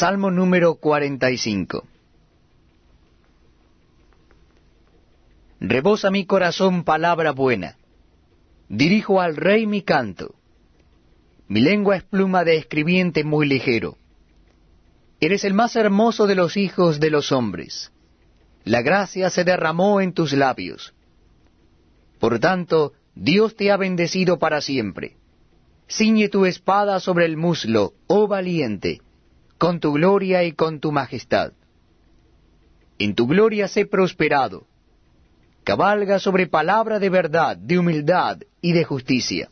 Salmo número 45 Rebosa mi corazón palabra buena. Dirijo al rey mi canto. Mi lengua es pluma de escribiente muy ligero. Eres el más hermoso de los hijos de los hombres. La gracia se derramó en tus labios. Por tanto, Dios te ha bendecido para siempre. Ciñe tu espada sobre el muslo, oh valiente, con tu gloria y con tu majestad. En tu gloria sé prosperado. Cabalga sobre palabra de verdad, de humildad y de justicia.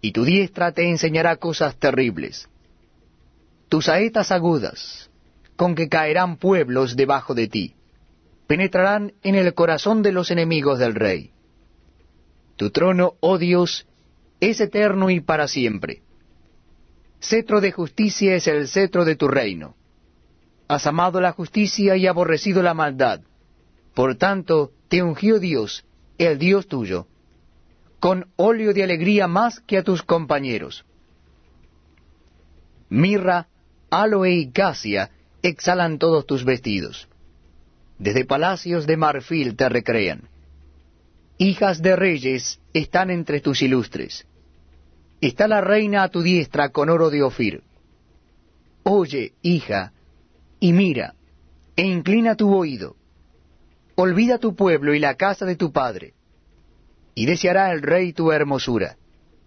Y tu diestra te enseñará cosas terribles. Tus saetas agudas, con que caerán pueblos debajo de ti, penetrarán en el corazón de los enemigos del rey. Tu trono, oh Dios, es eterno y para siempre. Cetro de justicia es el cetro de tu reino. Has amado la justicia y aborrecido la maldad. Por tanto, te ungió Dios, el Dios tuyo, con óleo de alegría más que a tus compañeros. Mirra, aloe y casia exhalan todos tus vestidos. Desde palacios de marfil te recrean. Hijas de reyes están entre tus ilustres. Está la reina a tu diestra con oro de Ofir. Oye, hija, y mira, e inclina tu oído. Olvida tu pueblo y la casa de tu padre. Y deseará el rey tu hermosura,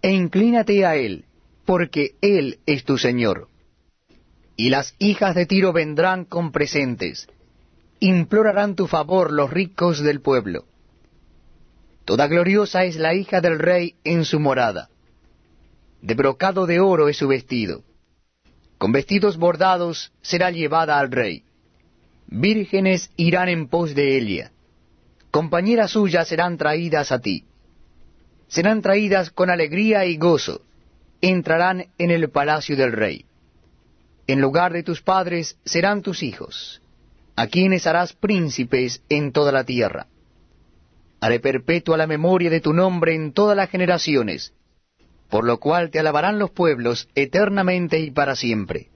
e inclínate a él, porque él es tu Señor. Y las hijas de Tiro vendrán con presentes, implorarán tu favor los ricos del pueblo Toda gloriosa es la hija del rey en su morada. De brocado de oro es su vestido. Con vestidos bordados será llevada al rey. Vírgenes irán en pos de ella. Compañeras suyas serán traídas a ti. Serán traídas con alegría y gozo. Entrarán en el palacio del rey. En lugar de tus padres serán tus hijos, a quienes harás príncipes en toda la tierra haré perpetua la memoria de tu nombre en todas las generaciones, por lo cual te alabarán los pueblos eternamente y para siempre.